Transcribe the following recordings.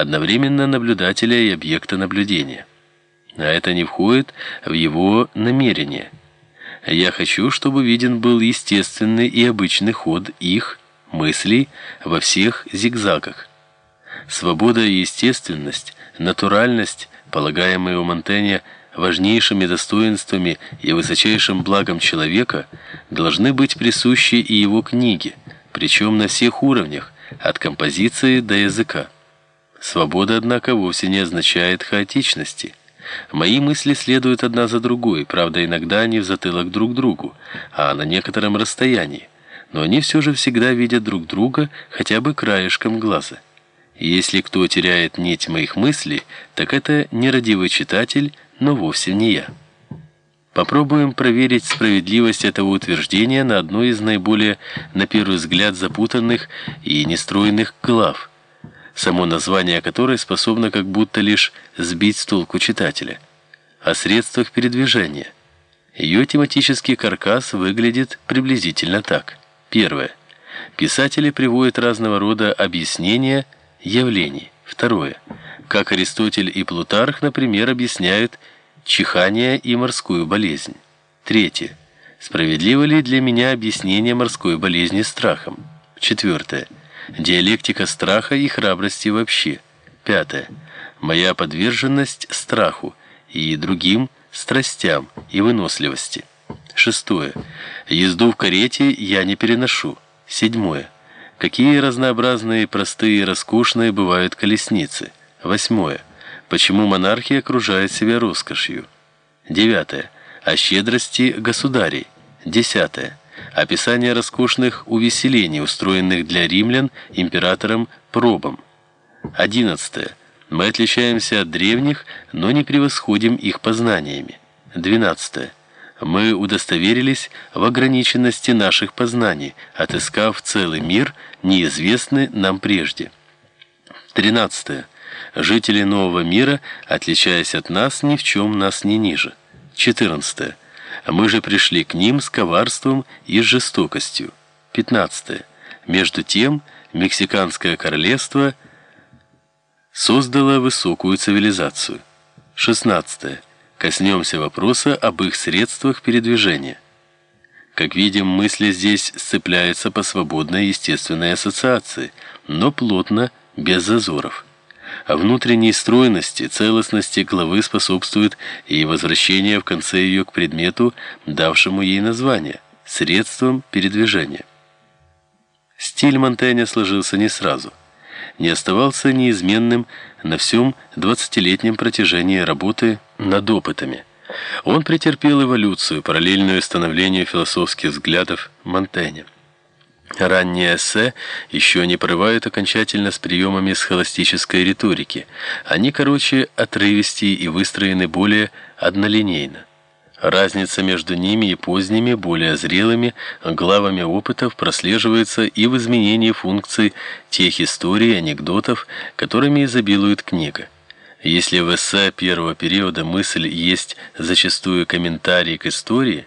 одновременно наблюдателя и объекта наблюдения. А это не входит в его намерение. Я хочу, чтобы виден был естественный и обычный ход их, мыслей, во всех зигзагах. Свобода и естественность, натуральность, полагаемые у Монтэня важнейшими достоинствами и высочайшим благом человека, должны быть присущи и его книге, причем на всех уровнях, от композиции до языка. Свобода, однако, вовсе не означает хаотичности. Мои мысли следуют одна за другой, правда, иногда они в затылок друг другу, а на некотором расстоянии, но они все же всегда видят друг друга хотя бы краешком глаза. И если кто теряет нить моих мыслей, так это нерадивый читатель, но вовсе не я. Попробуем проверить справедливость этого утверждения на одной из наиболее, на первый взгляд, запутанных и нестроенных глав, само название которой способно как будто лишь сбить с толку читателя, о средствах передвижения. Ее тематический каркас выглядит приблизительно так. Первое. Писатели приводят разного рода объяснения явлений. Второе. Как Аристотель и Плутарх, например, объясняют чихание и морскую болезнь. Третье. Справедливо ли для меня объяснение морской болезни страхом? Четвертое. Диалектика страха и храбрости вообще. Пятое. Моя подверженность страху и другим страстям и выносливости. Шестое. Езду в карете я не переношу. Седьмое. Какие разнообразные, простые и роскошные бывают колесницы. Восьмое. Почему монархия окружает себя роскошью? Девятое. О щедрости государей. Десятое. Описание роскошных увеселений, устроенных для римлян императором Пробом. Одиннадцатое. Мы отличаемся от древних, но не превосходим их познаниями. Двенадцатое. Мы удостоверились в ограниченности наших познаний, отыскав целый мир, неизвестный нам прежде. Тринадцатое. Жители нового мира, отличаясь от нас, ни в чем нас не ниже. 14. Мы же пришли к ним с коварством и жестокостью. 15. Между тем, Мексиканское королевство создало высокую цивилизацию. 16. Коснемся вопроса об их средствах передвижения. Как видим, мысли здесь сцепляются по свободной естественной ассоциации, но плотно, без зазоров. А внутренней стройности, целостности главы способствует и возвращение в конце ее к предмету, давшему ей название – средством передвижения. Стиль Монтэня сложился не сразу. Не оставался неизменным на всем двадцатилетнем протяжении работы над опытами. Он претерпел эволюцию, параллельную становлению философских взглядов Монтэня. Ранние эссе еще не порывают окончательно с приемами схоластической риторики. Они, короче, отрывистее и выстроены более однолинейно. Разница между ними и поздними, более зрелыми главами опытов прослеживается и в изменении функций тех историй и анекдотов, которыми изобилует книга. Если в эссе первого периода мысль есть зачастую комментарий к истории,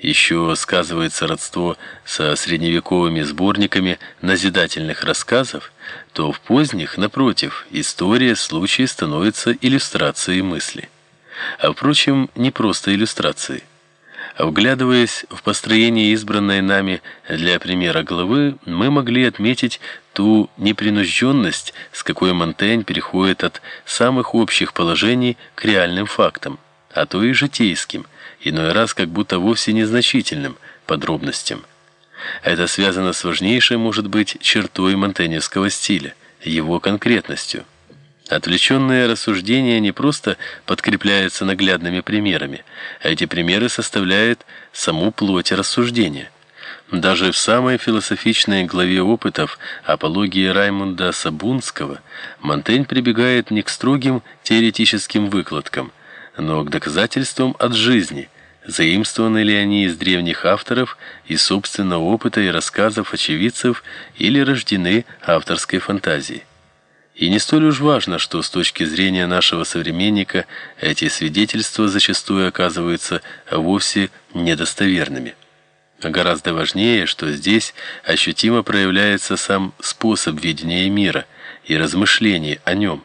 еще сказывается родство со средневековыми сборниками назидательных рассказов, то в поздних, напротив, история случая становится иллюстрацией мысли. А впрочем, не просто иллюстрацией. Вглядываясь в построение избранной нами для примера главы, мы могли отметить ту непринужденность, с какой Монтень переходит от самых общих положений к реальным фактам, а то и житейским – иной раз как будто вовсе незначительным подробностям. Это связано с важнейшей, может быть, чертой монтеневского стиля, его конкретностью. Отвлеченные рассуждения не просто подкрепляются наглядными примерами, а эти примеры составляют саму плоть рассуждения. Даже в самой философичной главе опытов апологии Раймунда Сабунского Монтень прибегает не к строгим теоретическим выкладкам, но к доказательствам от жизни, заимствованы ли они из древних авторов, из собственного опыта и рассказов очевидцев или рождены авторской фантазией. И не столь уж важно, что с точки зрения нашего современника эти свидетельства зачастую оказываются вовсе недостоверными. А гораздо важнее, что здесь ощутимо проявляется сам способ видения мира – и размышлений о нем.